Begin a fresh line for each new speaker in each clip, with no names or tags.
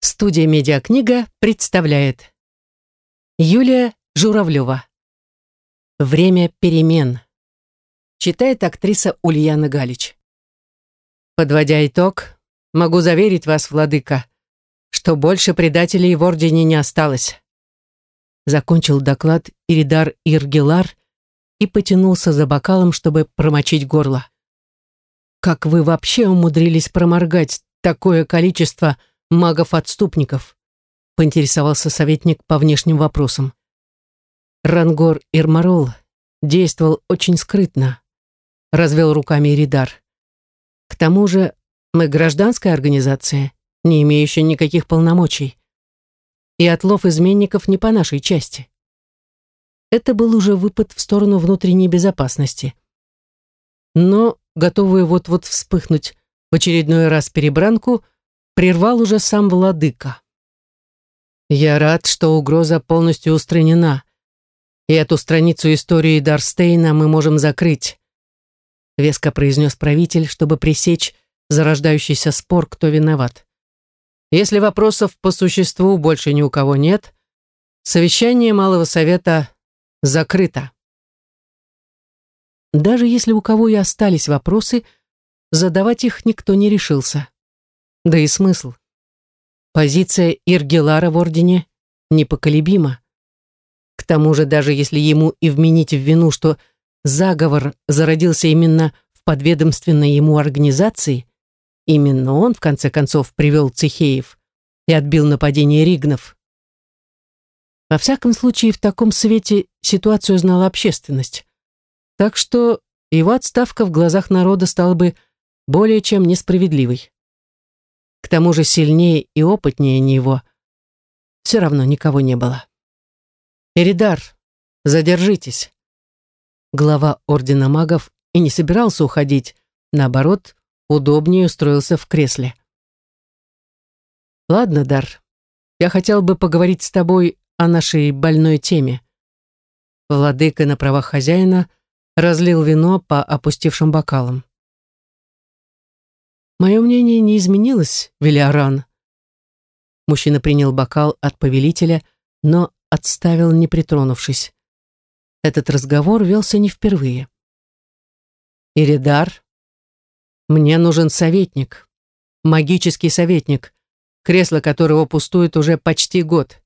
Студия «Медиакнига» представляет Юлия Журавлева «Время перемен» Читает актриса Ульяна Галич Подводя итог, могу заверить вас, владыка, что больше предателей в Ордене не осталось. Закончил доклад Иридар Иргелар и потянулся за бокалом, чтобы промочить горло. Как вы вообще умудрились проморгать такое количество магов-отступников?» — поинтересовался советник по внешним вопросам. Рангор Ирмарол действовал очень скрытно, развел руками Иридар. К тому же мы гражданская организация, не имеющая никаких полномочий. И отлов изменников не по нашей части. Это был уже выпад в сторону внутренней безопасности. Но, готовые вот-вот вспыхнуть в очередной раз перебранку, — прервал уже сам владыка. «Я рад, что угроза полностью устранена, и эту страницу истории Дарстейна мы можем закрыть», веско произнес правитель, чтобы пресечь зарождающийся спор, кто виноват. «Если вопросов по существу больше ни у кого нет, совещание Малого Совета закрыто». Даже если у кого и остались вопросы, задавать их никто не решился. Да и смысл. Позиция Иргелара в Ордене непоколебима. К тому же, даже если ему и вменить в вину, что заговор зародился именно в подведомственной ему организации, именно он, в конце концов, привел Цехеев и отбил нападение Ригнов. Во всяком случае, в таком свете ситуацию знала общественность. Так что его отставка в глазах народа стала бы более чем несправедливой к тому же сильнее и опытнее него, все равно никого не было. «Эридар, задержитесь!» Глава Ордена Магов и не собирался уходить, наоборот, удобнее устроился в кресле. «Ладно, Дар, я хотел бы поговорить с тобой о нашей больной теме». Владыка на правах хозяина разлил вино по опустившим бокалам. Мое мнение не изменилось, Велиаран. Мужчина принял бокал от повелителя, но отставил, не притронувшись. Этот разговор велся не впервые. Иридар, мне нужен советник, магический советник, кресло которого пустует уже почти год.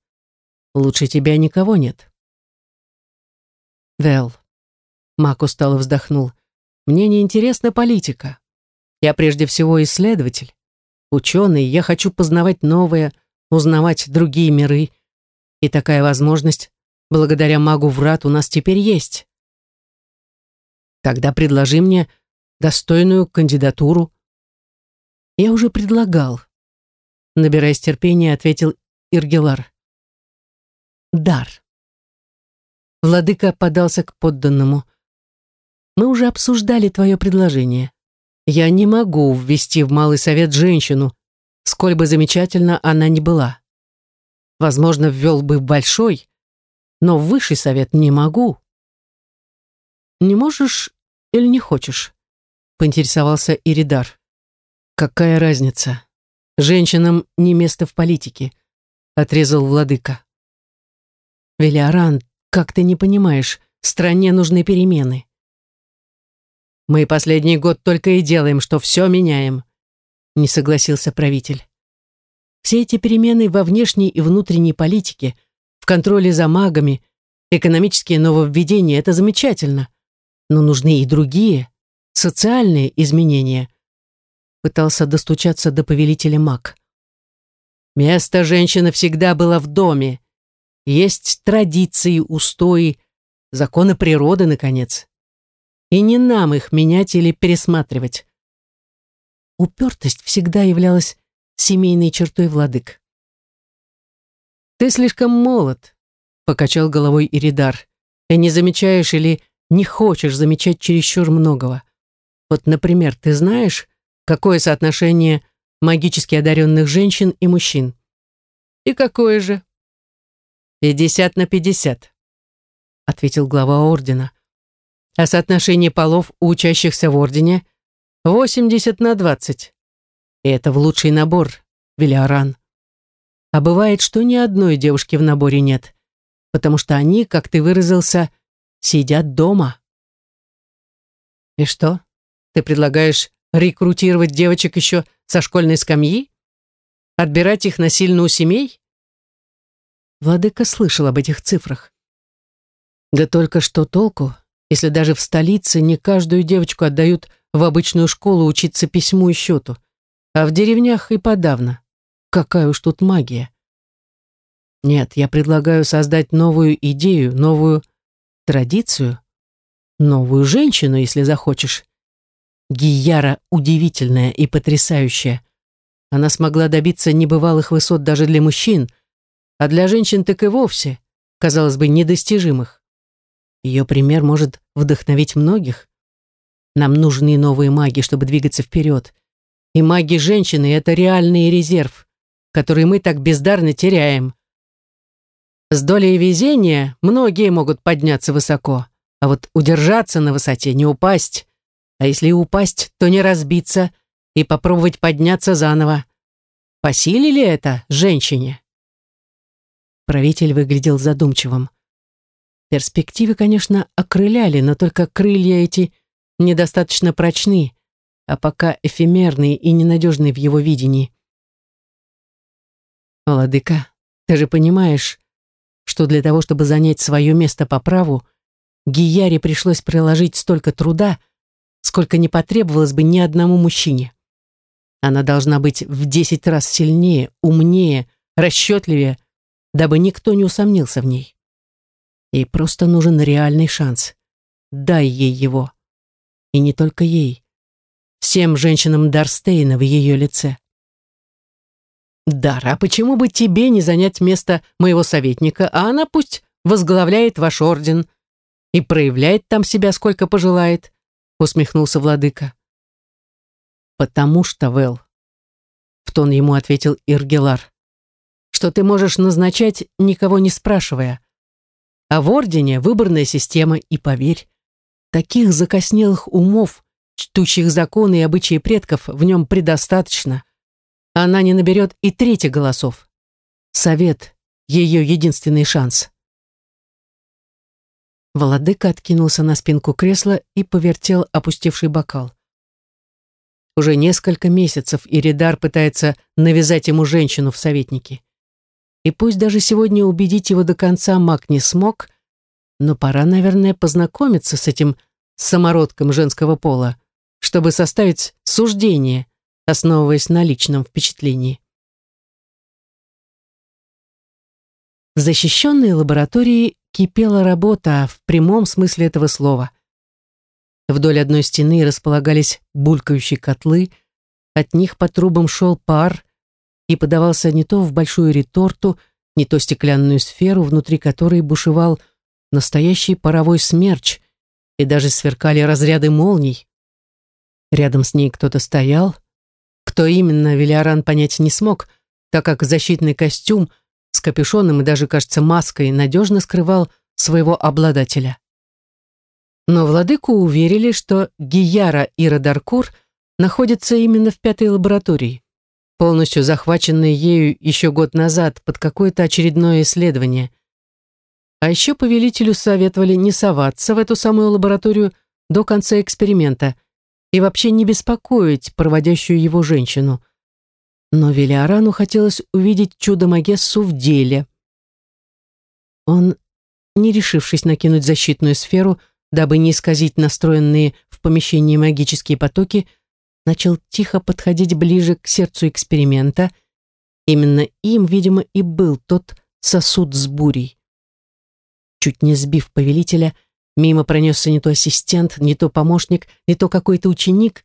Лучше тебя никого нет. Вэл, Мак устало вздохнул, мне не интересна политика. Я прежде всего исследователь, ученый, я хочу познавать новое, узнавать другие миры. И такая возможность, благодаря магу Врат, у нас теперь есть. Тогда предложи мне достойную кандидатуру. Я уже предлагал. Набираясь терпения, ответил Иргелар. Дар. Владыка подался к подданному. Мы уже обсуждали твое предложение. Я не могу ввести в Малый Совет женщину, сколь бы замечательно она ни была. Возможно, ввел бы Большой, но в Высший Совет не могу. Не можешь или не хочешь? Поинтересовался Иридар. Какая разница? Женщинам не место в политике, отрезал владыка. Велиаран, как ты не понимаешь, стране нужны перемены. Мы последний год только и делаем, что все меняем», — не согласился правитель. «Все эти перемены во внешней и внутренней политике, в контроле за магами, экономические нововведения — это замечательно, но нужны и другие, социальные изменения», — пытался достучаться до повелителя маг. «Место женщины всегда было в доме. Есть традиции, устои, законы природы, наконец и не нам их менять или пересматривать. Упертость всегда являлась семейной чертой владык. «Ты слишком молод», — покачал головой Иридар, «и не замечаешь или не хочешь замечать чересчур многого. Вот, например, ты знаешь, какое соотношение магически одаренных женщин и мужчин? И какое же?» «Пятьдесят на пятьдесят», — ответил глава ордена а соотношение полов у учащихся в Ордене 80 на 20. И это в лучший набор, Велиоран. А бывает, что ни одной девушки в наборе нет, потому что они, как ты выразился, сидят дома. И что, ты предлагаешь рекрутировать девочек еще со школьной скамьи? Отбирать их насильно у семей? Владыка слышал об этих цифрах. Да только что толку, если даже в столице не каждую девочку отдают в обычную школу учиться письму и счету, а в деревнях и подавно. Какая уж тут магия. Нет, я предлагаю создать новую идею, новую традицию, новую женщину, если захочешь. Гияра удивительная и потрясающая. Она смогла добиться небывалых высот даже для мужчин, а для женщин так и вовсе, казалось бы, недостижимых. Ее пример может вдохновить многих. Нам нужны новые маги, чтобы двигаться вперед. И маги женщины — это реальный резерв, который мы так бездарно теряем. С долей везения многие могут подняться высоко, а вот удержаться на высоте, не упасть. А если упасть, то не разбиться и попробовать подняться заново. По силе ли это женщине? Правитель выглядел задумчивым. Перспективы, конечно, окрыляли, но только крылья эти недостаточно прочны, а пока эфемерные и ненадежные в его видении. «Владыка, ты же понимаешь, что для того, чтобы занять свое место по праву, Гияре пришлось приложить столько труда, сколько не потребовалось бы ни одному мужчине. Она должна быть в десять раз сильнее, умнее, расчетливее, дабы никто не усомнился в ней. Ей просто нужен реальный шанс. Дай ей его. И не только ей. Всем женщинам Дарстейна в ее лице. Дара, почему бы тебе не занять место моего советника, а она пусть возглавляет ваш орден и проявляет там себя сколько пожелает, усмехнулся владыка. Потому что, Вэл, в тон ему ответил Иргелар, что ты можешь назначать, никого не спрашивая. А в ордене выборная система, и поверь, таких закоснелых умов, чтущих законы и обычаи предков, в нем предостаточно она не наберет и трети голосов. Совет — ее единственный шанс. Володыка откинулся на спинку кресла и повертел опустевший бокал. Уже несколько месяцев Иридар пытается навязать ему женщину в советники. И пусть даже сегодня убедить его до конца маг не смог, но пора, наверное, познакомиться с этим самородком женского пола, чтобы составить суждение, основываясь на личном впечатлении. В защищенной лаборатории кипела работа в прямом смысле этого слова. Вдоль одной стены располагались булькающие котлы, от них по трубам шел пар и подавался не то в большую реторту, не то стеклянную сферу, внутри которой бушевал настоящий паровой смерч, и даже сверкали разряды молний. Рядом с ней кто-то стоял, кто именно, Велиаран понять не смог, так как защитный костюм с капюшоном и даже, кажется, маской надежно скрывал своего обладателя. Но владыку уверили, что Гияра и Радаркур находятся именно в пятой лаборатории, полностью захваченной ею еще год назад под какое-то очередное исследование. А еще повелителю советовали не соваться в эту самую лабораторию до конца эксперимента – и вообще не беспокоить проводящую его женщину. Но Велиарану хотелось увидеть чудо-магессу в деле. Он, не решившись накинуть защитную сферу, дабы не исказить настроенные в помещении магические потоки, начал тихо подходить ближе к сердцу эксперимента. Именно им, видимо, и был тот сосуд с бурей. Чуть не сбив повелителя, Мимо пронесся не то ассистент, не то помощник, не то какой-то ученик,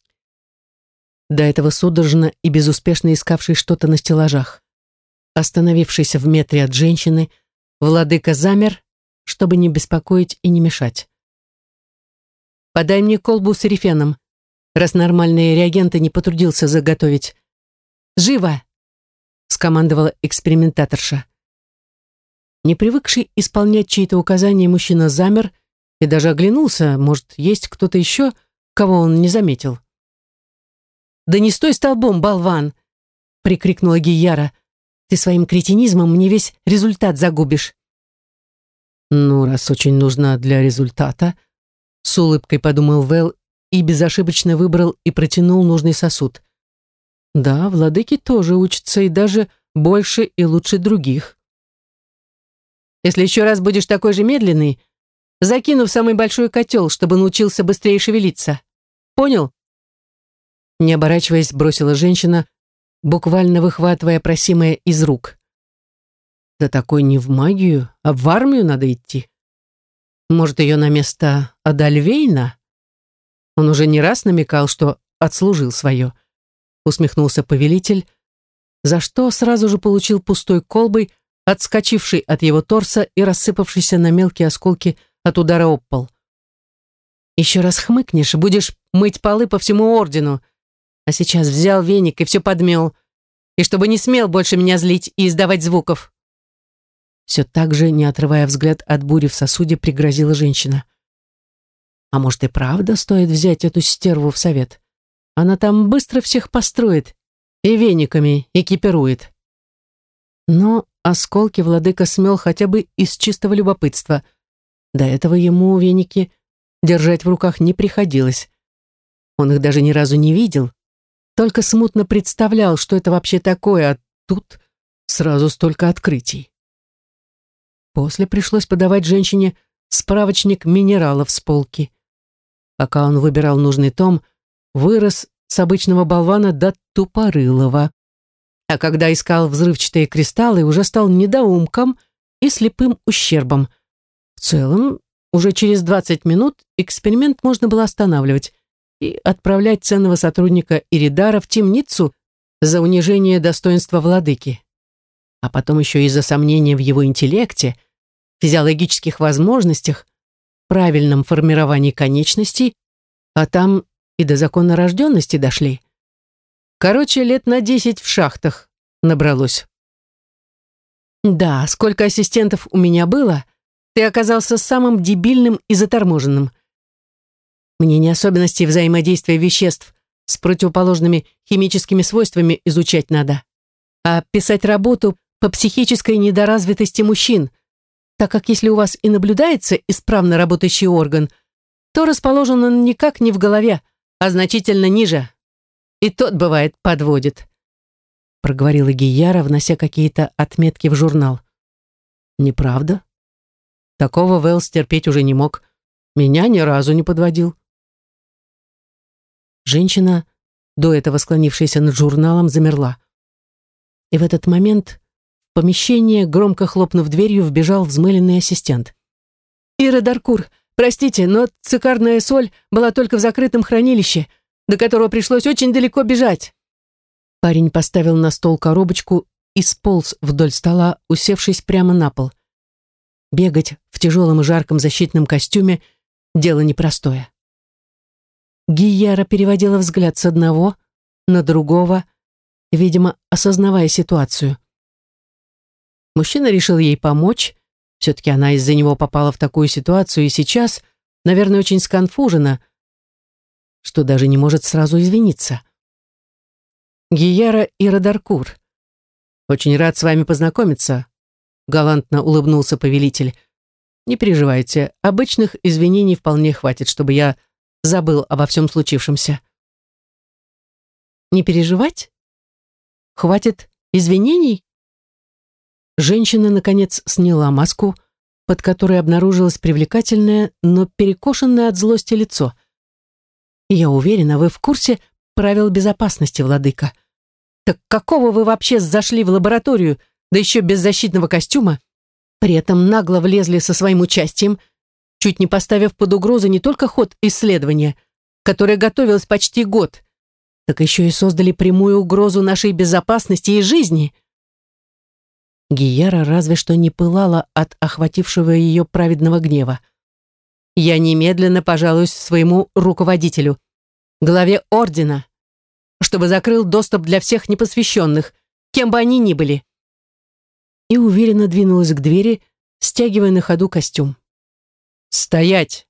до этого судорожно и безуспешно искавший что-то на стеллажах. Остановившийся в метре от женщины, владыка замер, чтобы не беспокоить и не мешать. «Подай мне колбу с рефеном, раз нормальные реагенты не потрудился заготовить. Живо!» — скомандовала экспериментаторша. Не привыкший исполнять чьи-то указания, мужчина замер — и даже оглянулся, может, есть кто-то еще, кого он не заметил. «Да не стой столбом, болван!» — прикрикнула Гияра. Ты своим кретинизмом мне весь результат загубишь. Ну, раз очень нужна для результата, с улыбкой подумал Вэл и безошибочно выбрал и протянул нужный сосуд. Да, владыки тоже учатся и даже больше и лучше других. Если еще раз будешь такой же медленный, закину в самый большой котел, чтобы научился быстрее шевелиться. Понял? Не оборачиваясь, бросила женщина, буквально выхватывая просимое из рук. Да такой не в магию, а в армию надо идти. Может, ее на место Адальвейна? Он уже не раз намекал, что отслужил свое. Усмехнулся повелитель, за что сразу же получил пустой колбой, отскочивший от его торса и рассыпавшийся на мелкие осколки от удара об пол. «Еще раз хмыкнешь, будешь мыть полы по всему ордену. А сейчас взял веник и все подмел. И чтобы не смел больше меня злить и издавать звуков». Все так же, не отрывая взгляд от бури в сосуде, пригрозила женщина. А может и правда стоит взять эту стерву в совет? Она там быстро всех построит и вениками экипирует. Но осколки владыка смел хотя бы из чистого любопытства. До этого ему веники держать в руках не приходилось. Он их даже ни разу не видел, только смутно представлял, что это вообще такое, а тут сразу столько открытий. После пришлось подавать женщине справочник минералов с полки. Пока он выбирал нужный том, вырос с обычного болвана до тупорылого. А когда искал взрывчатые кристаллы, уже стал недоумком и слепым ущербом. В целом, уже через 20 минут эксперимент можно было останавливать и отправлять ценного сотрудника Иридара в темницу за унижение достоинства владыки. А потом еще из-за сомнения в его интеллекте – физиологических возможностях, правильном формировании конечностей, а там и до закона рожденности дошли. Короче, лет на десять в шахтах набралось. Да, сколько ассистентов у меня было, ты оказался самым дебильным и заторможенным. Мне не особенности взаимодействия веществ с противоположными химическими свойствами изучать надо, а писать работу по психической недоразвитости мужчин, так как если у вас и наблюдается исправно работающий орган, то расположен он никак не в голове, а значительно ниже. И тот, бывает, подводит. Проговорила Гияра, внося какие-то отметки в журнал. Неправда? Такого Вэлс терпеть уже не мог. Меня ни разу не подводил. Женщина, до этого склонившаяся над журналом, замерла. И в этот момент помещение, громко хлопнув дверью, вбежал взмыленный ассистент. «Ира Даркур, простите, но цикарная соль была только в закрытом хранилище, до которого пришлось очень далеко бежать». Парень поставил на стол коробочку и сполз вдоль стола, усевшись прямо на пол. Бегать в тяжелом и жарком защитном костюме — дело непростое. Гияра переводила взгляд с одного на другого, видимо, осознавая ситуацию. Мужчина решил ей помочь. Все-таки она из-за него попала в такую ситуацию и сейчас, наверное, очень сконфужена, что даже не может сразу извиниться. Гияра и Радаркур. Очень рад с вами познакомиться, галантно улыбнулся повелитель. Не переживайте, обычных извинений вполне хватит, чтобы я забыл обо всем случившемся. Не переживать? Хватит извинений? Женщина, наконец, сняла маску, под которой обнаружилось привлекательное, но перекошенное от злости лицо. «Я уверена, вы в курсе правил безопасности, владыка. Так какого вы вообще зашли в лабораторию, да еще без защитного костюма? При этом нагло влезли со своим участием, чуть не поставив под угрозу не только ход исследования, которое готовилось почти год, так еще и создали прямую угрозу нашей безопасности и жизни». Гияра разве что не пылала от охватившего ее праведного гнева. «Я немедленно пожалуюсь своему руководителю, главе ордена, чтобы закрыл доступ для всех непосвященных, кем бы они ни были». И уверенно двинулась к двери, стягивая на ходу костюм. «Стоять!»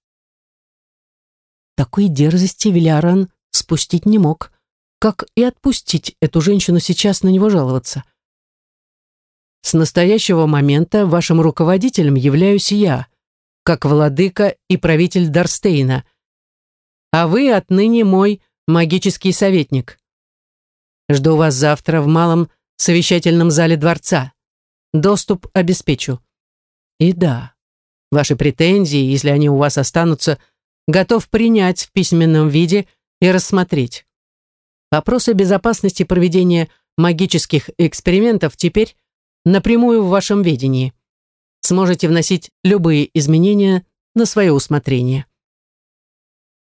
Такой дерзости Виляран спустить не мог, как и отпустить эту женщину сейчас на него жаловаться. С настоящего момента вашим руководителем являюсь я, как владыка и правитель Дарстейна, а вы отныне мой магический советник. Жду вас завтра в малом совещательном зале дворца. Доступ обеспечу. И да, ваши претензии, если они у вас останутся, готов принять в письменном виде и рассмотреть. Вопросы безопасности проведения магических экспериментов теперь напрямую в вашем ведении. Сможете вносить любые изменения на свое усмотрение.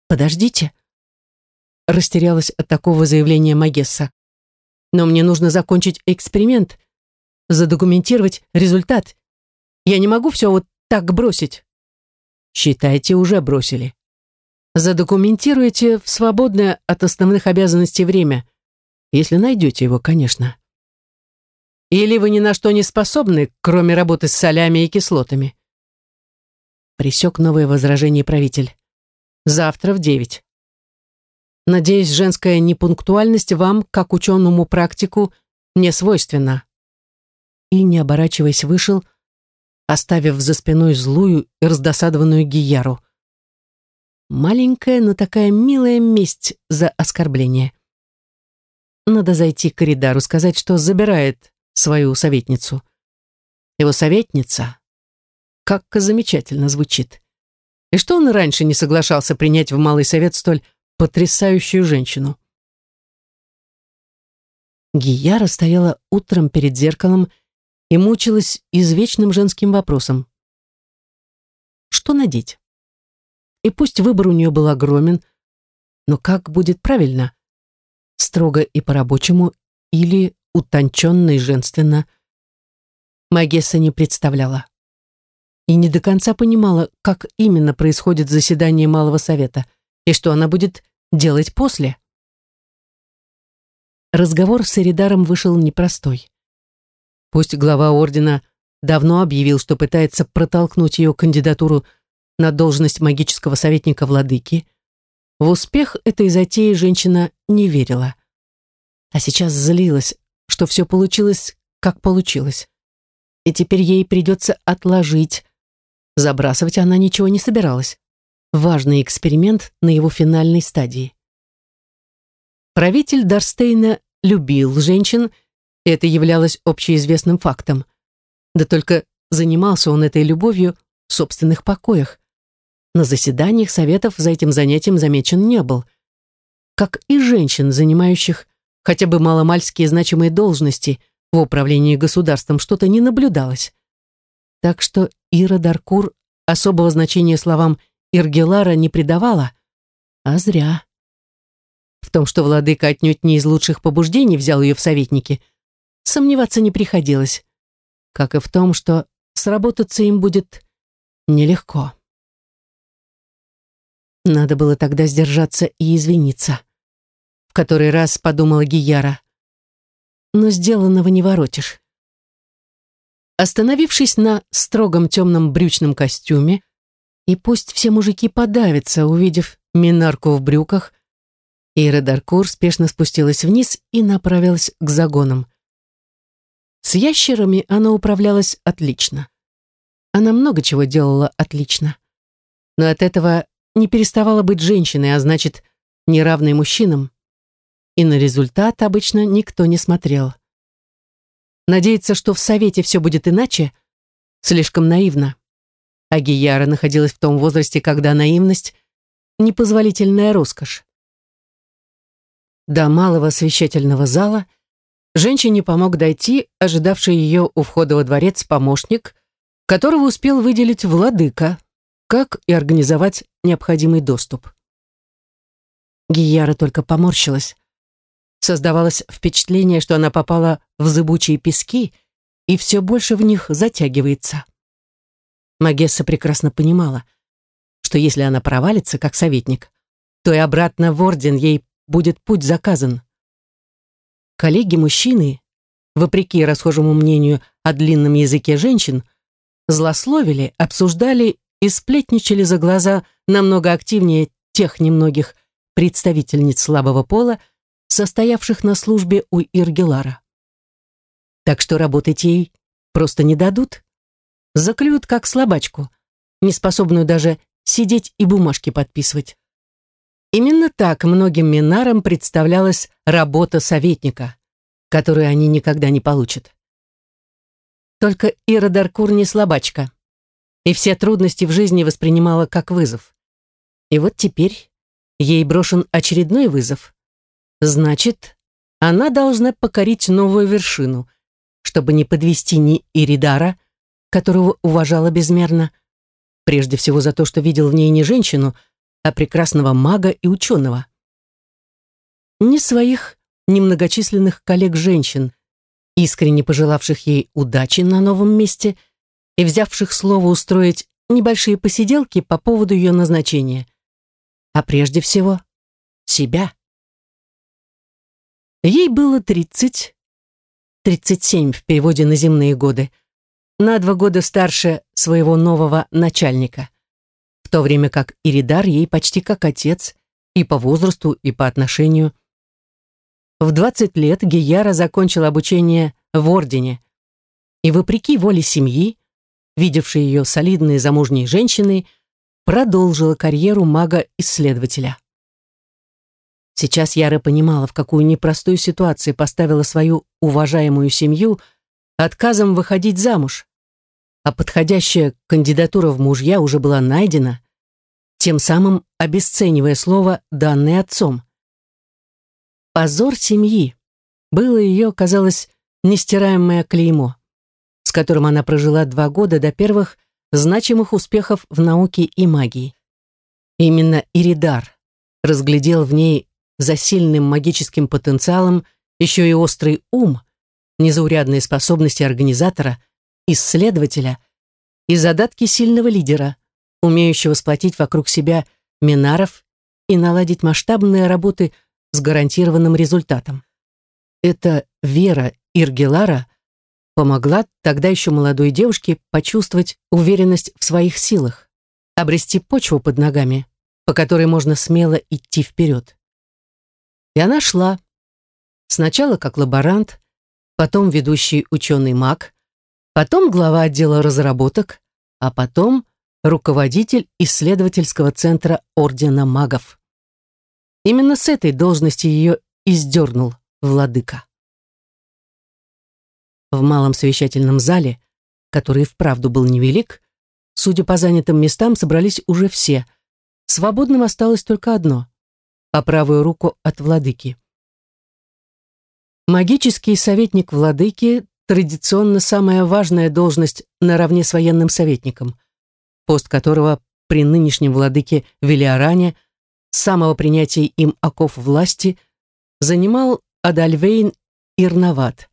«Подождите», — растерялась от такого заявления Магесса. «Но мне нужно закончить эксперимент, задокументировать результат. Я не могу все вот так бросить».
«Считайте, уже бросили. Задокументируйте в свободное от основных обязанностей время, если найдете его, конечно. Или вы ни на что не способны, кроме работы с солями и кислотами? Присек новое возражение правитель. Завтра в девять. Надеюсь, женская непунктуальность вам, как ученому-практику, не свойственна. И, не оборачиваясь, вышел, оставив за спиной злую и раздосадованную Гияру. Маленькая, но такая милая месть за оскорбление. Надо зайти к Коридару, сказать, что забирает свою советницу. Его советница. Как замечательно звучит. И что он раньше не соглашался принять в Малый Совет столь потрясающую женщину? Гияра стояла утром перед зеркалом и мучилась извечным женским вопросом. Что надеть? И пусть выбор у нее был огромен, но как будет правильно? Строго и по-рабочему или утонченно и женственно. Магесса не представляла. И не до конца понимала, как именно происходит заседание Малого Совета и что она будет делать после. Разговор с Эридаром вышел непростой. Пусть глава ордена давно объявил, что пытается протолкнуть ее кандидатуру на должность магического советника владыки, в успех этой затеи женщина не верила. А сейчас злилась, что все получилось, как получилось. И теперь ей придется отложить. Забрасывать она ничего не собиралась. Важный эксперимент на его финальной стадии. Правитель Дарстейна любил женщин, и это являлось общеизвестным фактом. Да только занимался он этой любовью в собственных покоях. На заседаниях советов за этим занятием замечен не был. Как и женщин, занимающих хотя бы маломальские значимые должности в управлении государством что-то не наблюдалось. Так что Ира Даркур особого значения словам Иргелара не придавала, а зря. В том, что владыка отнюдь не из лучших побуждений взял ее в советники, сомневаться не приходилось, как и в том, что сработаться им будет нелегко. Надо было тогда сдержаться и извиниться который раз подумала Гияра. Но сделанного не воротишь. Остановившись на строгом темном брючном костюме, и пусть все мужики подавятся, увидев Минарку в брюках, Ира Даркур спешно спустилась вниз и направилась к загонам. С ящерами она управлялась отлично. Она много чего делала отлично. Но от этого не переставала быть женщиной, а значит, неравной мужчинам и на результат обычно никто не смотрел. Надеяться, что в Совете все будет иначе, слишком наивно. А Гияра находилась в том возрасте, когда наивность — непозволительная роскошь. До малого совещательного зала женщине помог дойти ожидавший ее у входа во дворец помощник, которого успел выделить владыка, как и организовать необходимый доступ. Гияра только поморщилась. Создавалось впечатление, что она попала в зыбучие пески и все больше в них затягивается. Магесса прекрасно понимала, что если она провалится как советник, то и обратно в орден ей будет путь заказан. Коллеги-мужчины, вопреки расхожему мнению о длинном языке женщин, злословили, обсуждали и сплетничали за глаза намного активнее тех немногих представительниц слабого пола, состоявших на службе у Иргелара. Так что работать ей просто не дадут. Заклюют как слабачку, неспособную даже сидеть и бумажки подписывать. Именно так многим минарам представлялась работа советника, которую они никогда не получат. Только Ира Даркур не слабачка, и все трудности в жизни воспринимала как вызов. И вот теперь ей брошен очередной вызов. Значит, она должна покорить новую вершину, чтобы не подвести ни Иридара, которого уважала безмерно, прежде всего за то, что видел в ней не женщину, а прекрасного мага и ученого. Ни своих немногочисленных коллег-женщин, искренне пожелавших ей удачи на новом месте и взявших слово устроить небольшие посиделки по поводу ее назначения, а прежде всего себя. Ей было тридцать, тридцать семь в переводе на земные годы, на два года старше своего нового начальника в то время как Иридар ей почти как отец и по возрасту, и по отношению. В 20 лет Гияра закончила обучение в Ордене, и вопреки воле семьи, видевшей ее солидной замужней женщиной, продолжила карьеру мага-исследователя. Сейчас Яра понимала, в какую непростую ситуацию поставила свою уважаемую семью отказом выходить замуж, а подходящая кандидатура в мужья уже была найдена, тем самым обесценивая слово, данное отцом. Позор семьи было ее, казалось, нестираемое клеймо, с которым она прожила два года до первых значимых успехов в науке и магии. Именно Иридар разглядел в ней за сильным магическим потенциалом еще и острый ум, незаурядные способности организатора – исследователя и задатки сильного лидера, умеющего сплотить вокруг себя минаров и наладить масштабные работы с гарантированным результатом. Эта вера Иргелара помогла тогда еще молодой девушке почувствовать уверенность в своих силах, обрести почву под ногами, по которой можно смело идти вперед. И она шла. Сначала как лаборант, потом ведущий ученый-маг, потом глава отдела разработок, а потом руководитель исследовательского центра Ордена магов. Именно с этой должности ее издернул владыка. В малом совещательном зале, который вправду был невелик, судя по занятым местам, собрались уже все. Свободным осталось только одно — по правую руку от владыки. Магический советник владыки традиционно самая важная должность наравне с военным советником, пост которого при нынешнем владыке Велиоране с самого принятия им оков власти занимал Адальвейн Ирноват.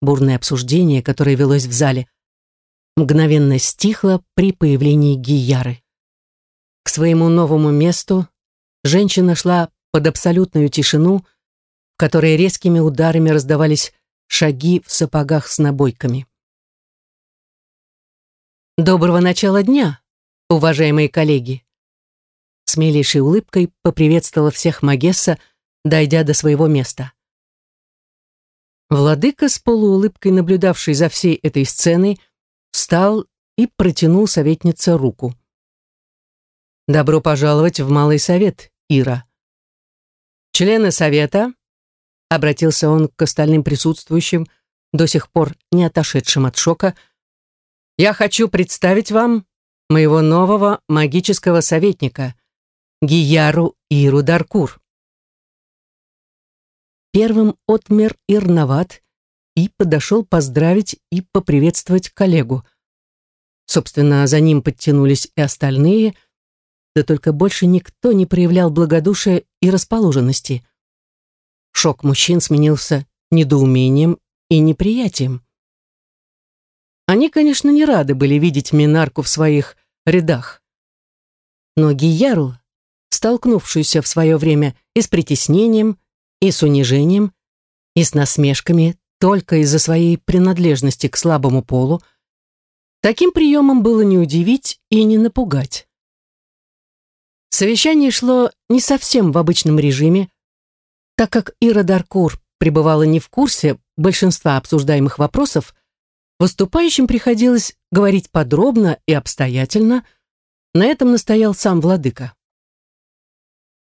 Бурное обсуждение, которое велось в зале, мгновенно стихло при появлении Гияры. К своему новому месту женщина шла под абсолютную тишину, в которой резкими ударами раздавались шаги в сапогах с набойками. «Доброго начала дня, уважаемые коллеги!» С милейшей улыбкой поприветствовала всех Магесса, дойдя до своего места. Владыка, с полуулыбкой наблюдавший за всей этой сценой, встал и протянул советнице руку. «Добро пожаловать в Малый Совет, Ира. Члены Совета, обратился он к остальным присутствующим, до сих пор не отошедшим от шока, «Я хочу представить вам моего нового магического советника, Гияру Иру Даркур». Первым отмер Ирноват и подошел поздравить и поприветствовать коллегу. Собственно, за ним подтянулись и остальные, да только больше никто не проявлял благодушия и расположенности. Шок мужчин сменился недоумением и неприятием. Они, конечно, не рады были видеть Минарку в своих рядах. Но Гияру, столкнувшуюся в свое время и с притеснением, и с унижением, и с насмешками только из-за своей принадлежности к слабому полу, таким приемом было не удивить и не напугать. Совещание шло не совсем в обычном режиме, так как Ира Даркур пребывала не в курсе большинства обсуждаемых вопросов, Выступающим приходилось говорить подробно и обстоятельно, на этом настоял сам владыка.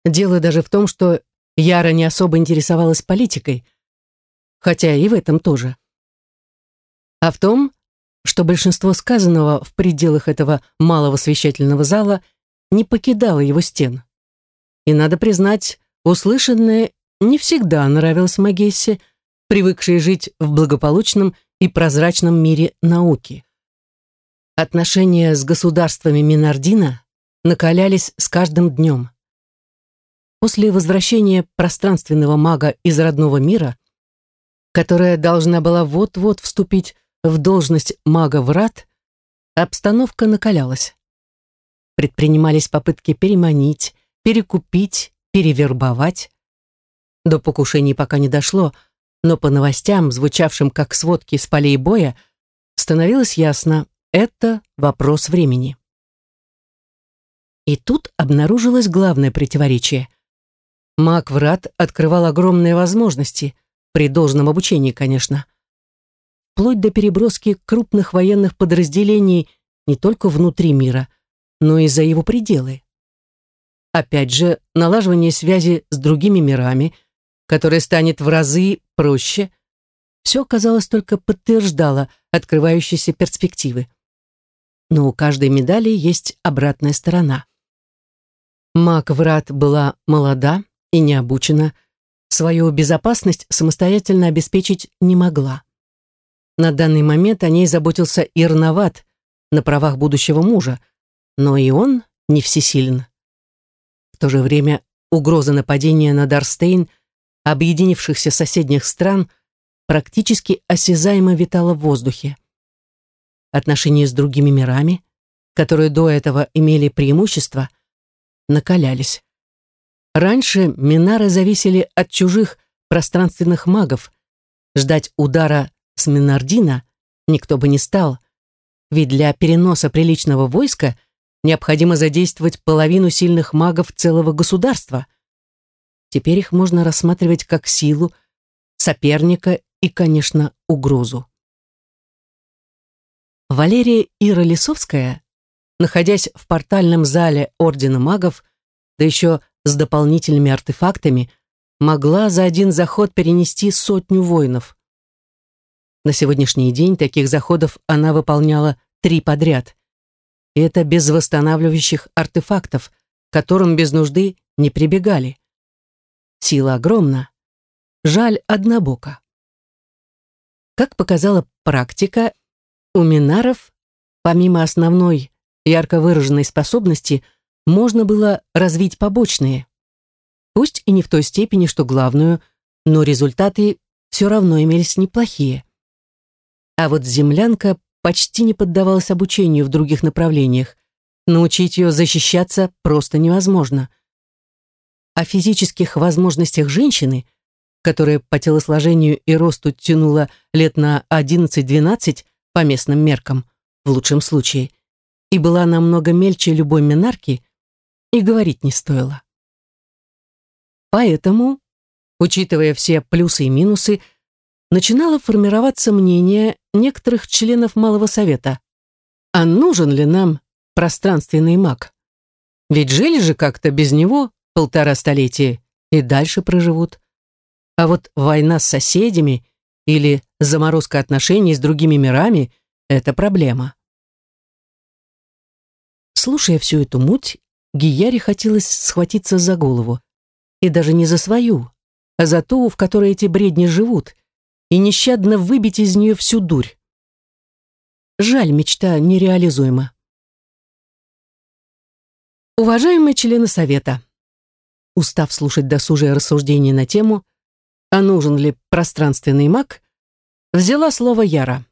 Дело даже в том, что Яра не особо интересовалась политикой, хотя и в этом тоже. А в том, что большинство сказанного в пределах этого малого свящательного зала не покидало его стен. И, надо признать, услышанное не всегда нравилось Магессе, привыкшей жить в благополучном и прозрачном мире науки. Отношения с государствами Минардина накалялись с каждым днем. После возвращения пространственного мага из родного мира, которая должна была вот-вот вступить в должность мага врат, обстановка накалялась. Предпринимались попытки переманить, перекупить, перевербовать. До покушений пока не дошло, но по новостям, звучавшим как сводки с полей боя, становилось ясно, это вопрос времени. И тут обнаружилось главное противоречие. Маг Врат открывал огромные возможности, при должном обучении, конечно. Вплоть до переброски крупных военных подразделений не только внутри мира, но и за его пределы. Опять же, налаживание связи с другими мирами, которое станет в разы проще, все, казалось, только подтверждало открывающиеся перспективы. Но у каждой медали есть обратная сторона. Маг Врат была молода и не обучена, свою безопасность самостоятельно обеспечить не могла. На данный момент о ней заботился Ирноват на правах будущего мужа, но и он не всесилен. В то же время угроза нападения на Дарстейн – объединившихся соседних стран практически осязаемо витало в воздухе. Отношения с другими мирами, которые до этого имели преимущество, накалялись. Раньше Минары зависели от чужих пространственных магов. Ждать удара с Минардина никто бы не стал, ведь для переноса приличного войска необходимо задействовать половину сильных магов целого государства – Теперь их можно рассматривать как силу, соперника и, конечно, угрозу. Валерия Ира Лисовская, находясь в портальном зале Ордена магов, да еще с дополнительными артефактами, могла за один заход перенести сотню воинов. На сегодняшний день таких заходов она выполняла три подряд. И это без восстанавливающих артефактов, к которым без нужды не прибегали. Сила огромна. Жаль однобоко. Как показала практика, у Минаров, помимо основной ярко выраженной способности, можно было развить побочные. Пусть и не в той степени, что главную, но результаты все равно имелись неплохие. А вот землянка почти не поддавалась обучению в других направлениях. Научить ее защищаться просто невозможно – о физических возможностях женщины, которая по телосложению и росту тянула лет на 11-12 по местным меркам, в лучшем случае, и была намного мельче любой минарки, и говорить не стоило. Поэтому, учитывая все плюсы и минусы, начинало формироваться мнение некоторых членов Малого Совета. А нужен ли нам пространственный маг? Ведь жили же как-то без него полтора столетия и дальше проживут. А вот война с соседями или заморозка отношений с другими мирами – это проблема. Слушая всю эту муть, Гияре хотелось схватиться за голову. И даже не за свою, а за ту, в которой эти бредни живут, и нещадно выбить из нее всю дурь. Жаль, мечта нереализуема. Уважаемые члены Совета, устав слушать досужие рассуждения на тему, а нужен ли пространственный маг, взяла слово Яра.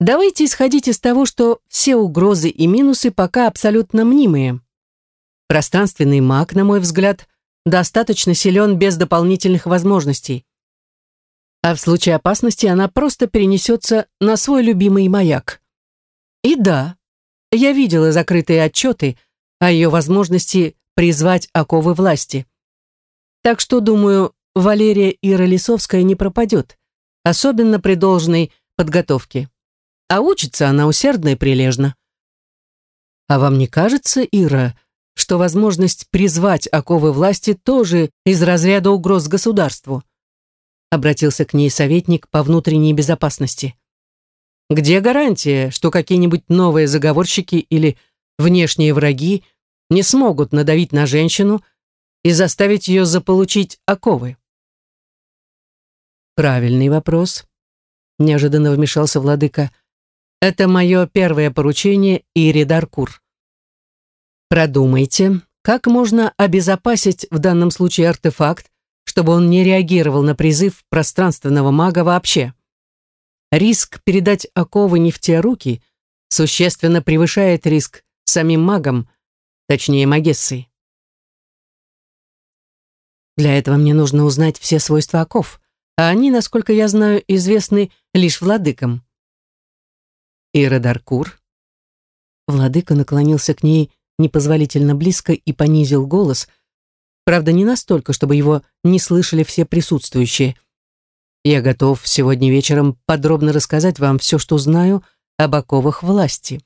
Давайте исходить из того, что все угрозы и минусы пока абсолютно мнимые. Пространственный маг, на мой взгляд, достаточно силен без дополнительных возможностей. А в случае опасности она просто перенесется на свой любимый маяк. И да, я видела закрытые отчеты о ее возможности призвать оковы власти. Так что, думаю, Валерия Ира Лисовская не пропадет, особенно при должной подготовки. А учится она усердно и прилежно. А вам не кажется, Ира, что возможность призвать оковы власти тоже из разряда угроз государству? Обратился к ней советник по внутренней безопасности. Где гарантия, что какие-нибудь новые заговорщики или внешние враги не смогут надавить на женщину и заставить ее заполучить оковы? Правильный вопрос. Неожиданно вмешался владыка. Это мое первое поручение, Ири Даркур. Продумайте, как можно обезопасить в данном случае артефакт, чтобы он не реагировал на призыв пространственного мага вообще. Риск передать оковы не в те руки существенно превышает риск самим магом, точнее магессой. Для этого мне нужно узнать все свойства оков, а они, насколько я знаю, известны лишь владыкам. Ира Даркур. Владыка наклонился к ней непозволительно близко и понизил голос, правда, не настолько, чтобы его не слышали все присутствующие. Я готов сегодня вечером подробно рассказать вам все, что знаю об оковах власти.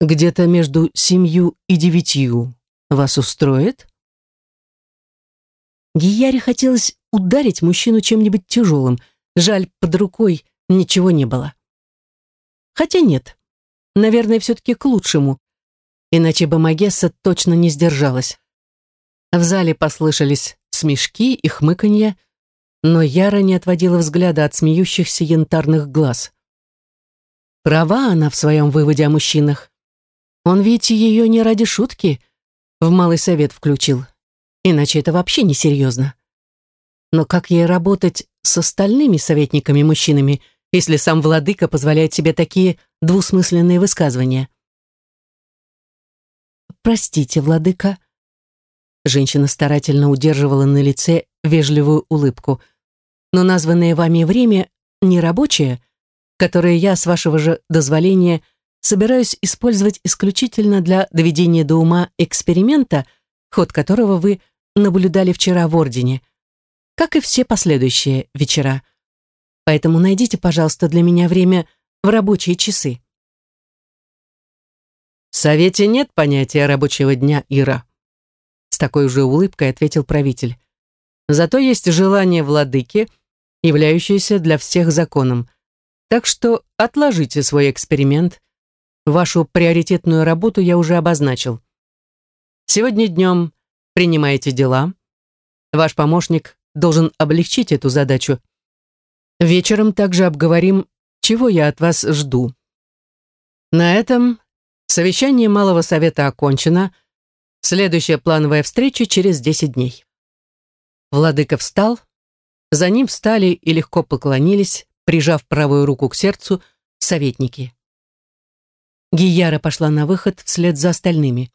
Где-то между семью и девятью вас устроит? Гияре хотелось ударить мужчину чем-нибудь тяжелым. Жаль, под рукой ничего не было. Хотя нет, наверное, все-таки к лучшему иначе бы Магесса точно не сдержалась. В зале послышались смешки и хмыканье, но Яра не отводила взгляда от смеющихся янтарных глаз. Права она в своем выводе о мужчинах. Он ведь ее не ради шутки в малый совет включил, иначе это вообще несерьезно. Но как ей работать с остальными советниками-мужчинами, если сам владыка позволяет себе такие двусмысленные высказывания? «Простите, владыка». Женщина старательно удерживала на лице вежливую улыбку. «Но названное вами время нерабочее, которое я, с вашего же дозволения, собираюсь использовать исключительно для доведения до ума эксперимента, ход которого вы наблюдали вчера в Ордене, как и все последующие вечера. Поэтому найдите, пожалуйста, для меня время в рабочие часы. В Совете нет понятия рабочего дня, Ира. С такой же улыбкой ответил правитель. Зато есть желание владыки, являющееся для всех законом. Так что отложите свой эксперимент. Вашу приоритетную работу я уже обозначил. Сегодня днем принимаете дела. Ваш помощник должен облегчить эту задачу. Вечером также обговорим, чего я от вас жду. На этом Совещание Малого Совета окончено. Следующая плановая встреча через 10 дней. Владыка встал. За ним встали и легко поклонились, прижав правую руку к сердцу, советники. Гияра пошла на выход вслед за остальными.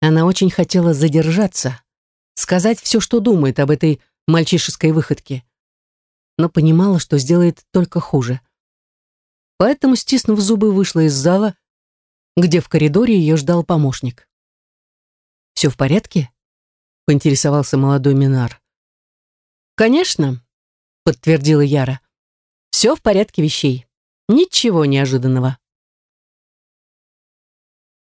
Она очень хотела задержаться, сказать все, что думает об этой мальчишеской выходке, но понимала, что сделает только хуже. Поэтому, стиснув зубы, вышла из зала, где в коридоре ее ждал помощник. «Все в порядке?» — поинтересовался молодой Минар. «Конечно», — подтвердила Яра. «Все в порядке вещей. Ничего неожиданного».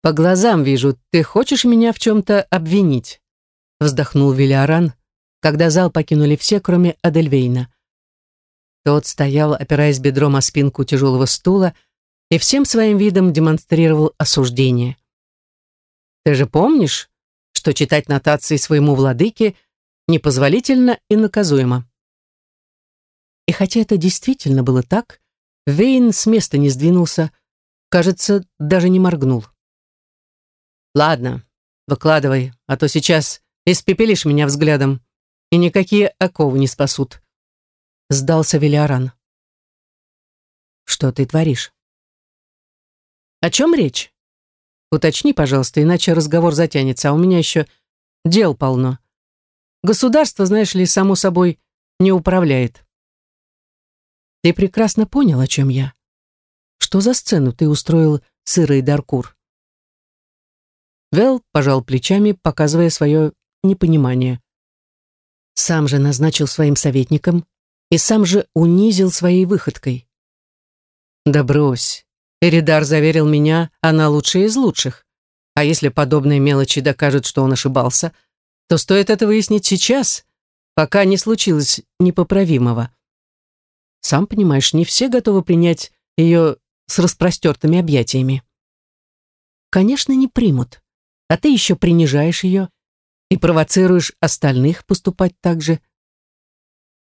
«По глазам вижу, ты хочешь меня в чем-то обвинить», — вздохнул Вильяран, когда зал покинули все, кроме Адельвейна. Тот стоял, опираясь бедром о спинку тяжелого стула, и всем своим видом демонстрировал осуждение. «Ты же помнишь, что читать нотации своему владыке непозволительно и наказуемо?» И хотя это действительно было так, Вейн с места не сдвинулся, кажется, даже не моргнул. «Ладно, выкладывай, а то сейчас испепелишь меня взглядом, и никакие оковы не спасут», — сдался Велиаран. «Что ты творишь?» О чем речь? Уточни, пожалуйста, иначе разговор затянется, а у меня еще дел полно. Государство, знаешь ли, само собой не управляет. Ты прекрасно понял, о чем я. Что за сцену ты устроил сырый Даркур? Вел пожал плечами, показывая свое непонимание. Сам же назначил своим советником и сам же унизил своей выходкой. Да брось. Эридар заверил меня, она лучшая из лучших. А если подобные мелочи докажут, что он ошибался, то стоит это выяснить сейчас, пока не случилось непоправимого. Сам понимаешь, не все готовы принять ее с распростертыми объятиями. Конечно, не примут. А ты еще принижаешь ее и провоцируешь остальных поступать так же.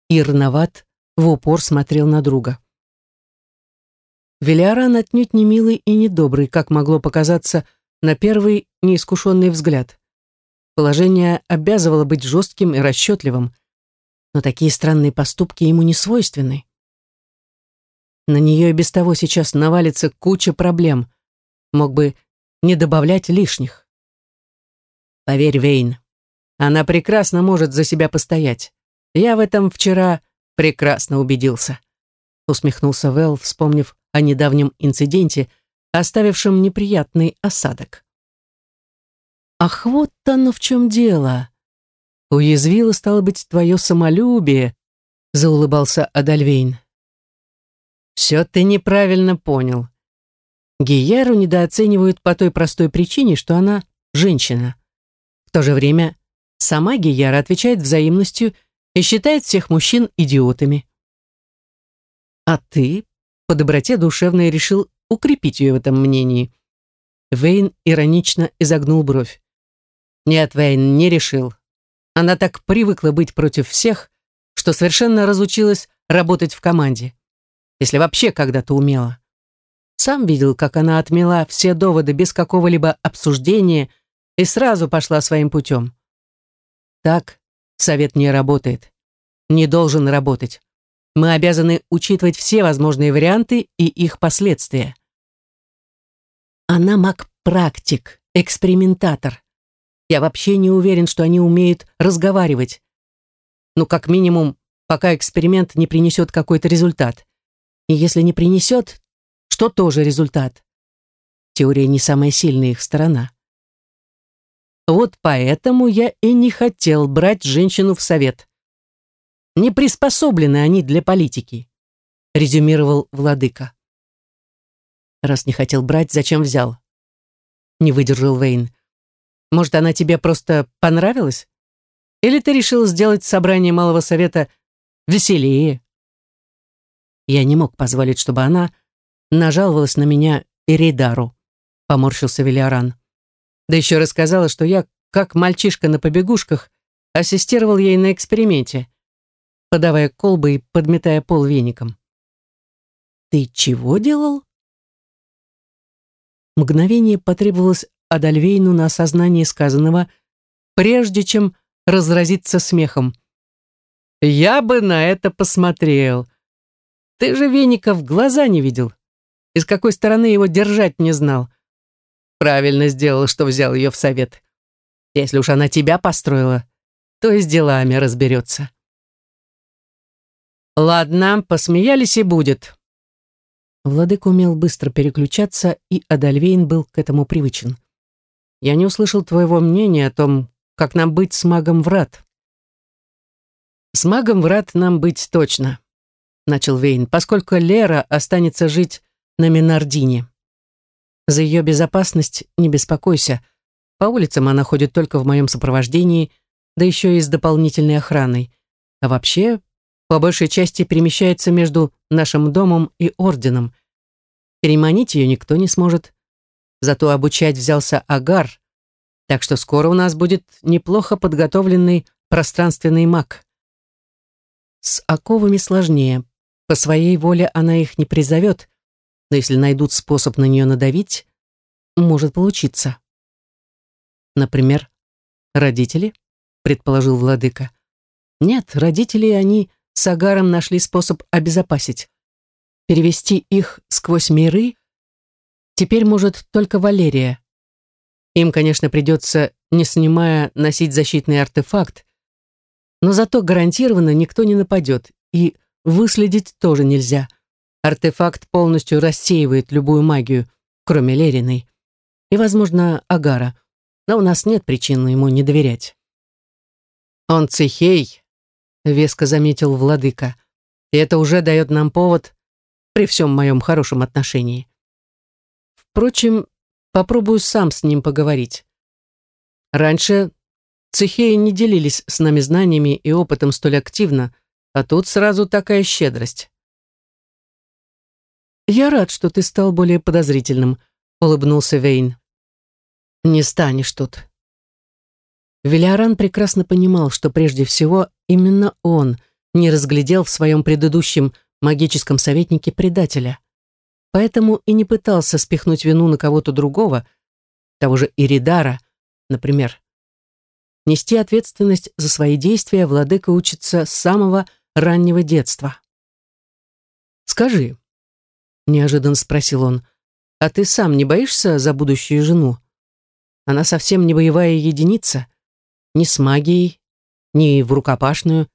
Ирноват в упор смотрел на друга. Велиаран отнюдь не милый и недобрый, как могло показаться на первый неискушенный взгляд. Положение обязывало быть жестким и расчетливым, но такие странные поступки ему не свойственны. На нее и без того сейчас навалится куча проблем. Мог бы не добавлять лишних. Поверь, Вейн, она прекрасно может за себя постоять. Я в этом вчера прекрасно убедился. Усмехнулся Вэл, вспомнив о недавнем инциденте, оставившем неприятный осадок. «Ах, вот оно в чем дело! Уязвило, стало быть, твое самолюбие», — заулыбался Адальвейн. «Все ты неправильно понял. Гиеру недооценивают по той простой причине, что она женщина. В то же время сама Гияра отвечает взаимностью и считает всех мужчин идиотами. А ты, по доброте душевной, решил укрепить ее в этом мнении. Вейн иронично изогнул бровь. Нет, Вейн, не решил. Она так привыкла быть против всех, что совершенно разучилась работать в команде если вообще когда-то умела. Сам видел, как она отмела все доводы без какого-либо обсуждения и сразу пошла своим путем. Так совет не работает. Не должен работать. Мы обязаны учитывать все возможные варианты и их последствия. Она маг-практик, экспериментатор. Я вообще не уверен, что они умеют разговаривать. Ну, как минимум, пока эксперимент не принесет какой-то результат. И если не принесет, что тоже результат. Теория не самая сильная их сторона. Вот поэтому я и не хотел брать женщину в совет. Не приспособлены они для политики, резюмировал владыка. Раз не хотел брать, зачем взял? Не выдержал Вейн. Может, она тебе просто понравилась? Или ты решил сделать собрание малого совета веселее? Я не мог позволить, чтобы она нажаловалась на меня Эридару, поморщился Велиаран. Да еще рассказала, что я, как мальчишка на побегушках, ассистировал ей на эксперименте, подавая колбы и подметая пол веником. «Ты чего делал?» Мгновение потребовалось Адальвейну на осознание сказанного, прежде чем разразиться смехом. «Я бы на это посмотрел», ты же веника в глаза не видел. И с какой стороны его держать не знал. Правильно сделал, что взял ее в совет. Если уж она тебя построила, то и с делами разберется. Ладно, посмеялись и будет. Владык умел быстро переключаться, и Адальвейн был к этому привычен. Я не услышал твоего мнения о том, как нам быть с магом врат. С магом врат нам быть точно начал Вейн, поскольку Лера останется жить на Минардине. За ее безопасность не беспокойся. По улицам она ходит только в моем сопровождении, да еще и с дополнительной охраной. А вообще, по большей части перемещается между нашим домом и орденом. Переманить ее никто не сможет. Зато обучать взялся Агар, так что скоро у нас будет неплохо подготовленный пространственный маг. С оковами сложнее, по своей воле она их не призовет, но если найдут способ на нее надавить, может получиться. Например, родители, предположил владыка. Нет, родители они с Агаром нашли способ обезопасить. Перевести их сквозь миры теперь может только Валерия. Им, конечно, придется, не снимая, носить защитный артефакт, но зато гарантированно никто не нападет, и Выследить тоже нельзя. Артефакт полностью рассеивает любую магию, кроме Лериной. И, возможно, Агара. Но у нас нет причин ему не доверять. «Он цехей», — веско заметил владыка. «И это уже дает нам повод при всем моем хорошем отношении. Впрочем, попробую сам с ним поговорить. Раньше цехеи не делились с нами знаниями и опытом столь активно, а тут сразу такая щедрость. «Я рад, что ты стал более подозрительным», — улыбнулся Вейн. «Не станешь тут». Велиаран прекрасно понимал, что прежде всего именно он не разглядел в своем предыдущем магическом советнике предателя. Поэтому и не пытался спихнуть вину на кого-то другого, того же Иридара, например. Нести ответственность за свои действия владыка учится с самого раннего детства. «Скажи», — неожиданно спросил он, «а ты сам не боишься за будущую жену? Она совсем не боевая единица, ни с магией, ни в рукопашную,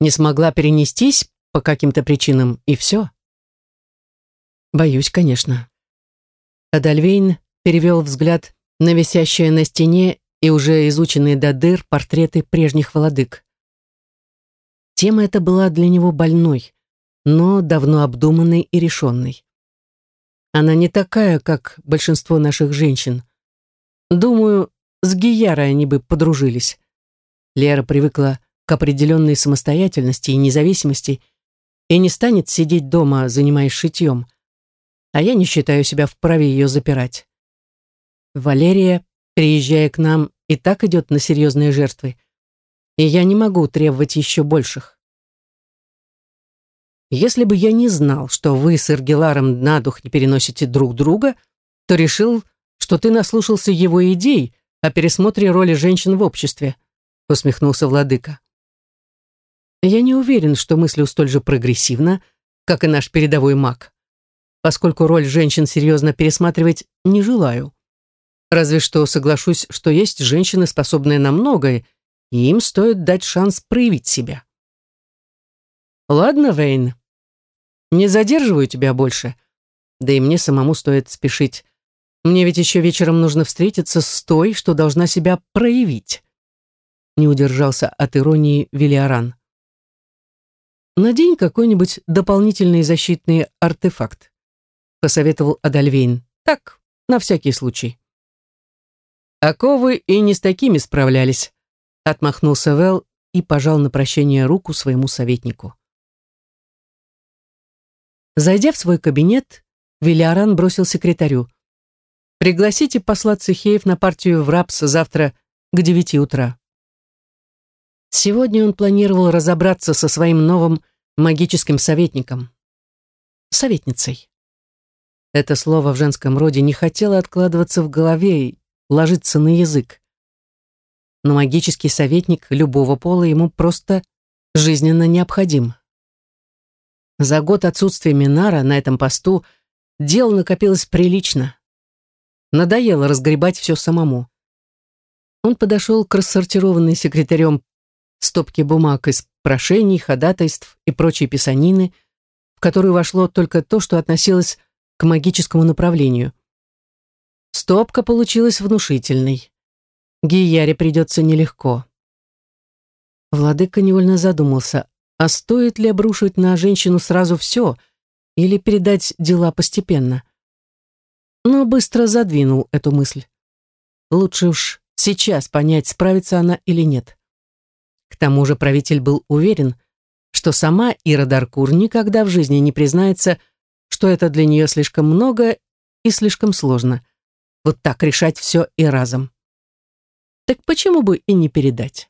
не смогла перенестись по каким-то причинам, и все». «Боюсь, конечно». Адальвейн перевел взгляд на висящее на стене и уже изученные до дыр портреты прежних владык. Тема эта была для него больной, но давно обдуманной и решенной. Она не такая, как большинство наших женщин. Думаю, с Гиярой они бы подружились. Лера привыкла к определенной самостоятельности и независимости и не станет сидеть дома, занимаясь шитьем. А я не считаю себя вправе ее запирать. Валерия, приезжая к нам, и так идет на серьезные жертвы и я не могу требовать еще больших. Если бы я не знал, что вы с Иргеларом на дух не переносите друг друга, то решил, что ты наслушался его идей о пересмотре роли женщин в обществе», — усмехнулся владыка. «Я не уверен, что мыслю столь же прогрессивна, как и наш передовой маг, поскольку роль женщин серьезно пересматривать не желаю. Разве что соглашусь, что есть женщины, способные на многое, и им стоит дать шанс проявить себя. Ладно, Вейн, не задерживаю тебя больше. Да и мне самому стоит спешить. Мне ведь еще вечером нужно встретиться с той, что должна себя проявить. Не удержался от иронии Велиаран. Надень какой-нибудь дополнительный защитный артефакт, посоветовал Адальвейн. Так, на всякий случай. Оковы и не с такими справлялись. Отмахнулся Вэл и пожал на прощение руку своему советнику. Зайдя в свой кабинет, Вилиаран бросил секретарю. «Пригласите посла Цехеев на партию в РАПС завтра к девяти утра». Сегодня он планировал разобраться со своим новым магическим советником. Советницей. Это слово в женском роде не хотело откладываться в голове и ложиться на язык но магический советник любого пола ему просто жизненно необходим. За год отсутствия Минара на этом посту дел накопилось прилично. Надоело разгребать все самому. Он подошел к рассортированной секретарем стопке бумаг из прошений, ходатайств и прочей писанины, в которую вошло только то, что относилось к магическому направлению. Стопка получилась внушительной. Гияре придется нелегко. Владыка невольно задумался, а стоит ли обрушивать на женщину сразу все или передать дела постепенно? Но быстро задвинул эту мысль. Лучше уж сейчас понять, справится она или нет. К тому же правитель был уверен, что сама Ира Даркур никогда в жизни не признается, что это для нее слишком много и слишком сложно. Вот так решать все и разом. Так почему бы и не передать?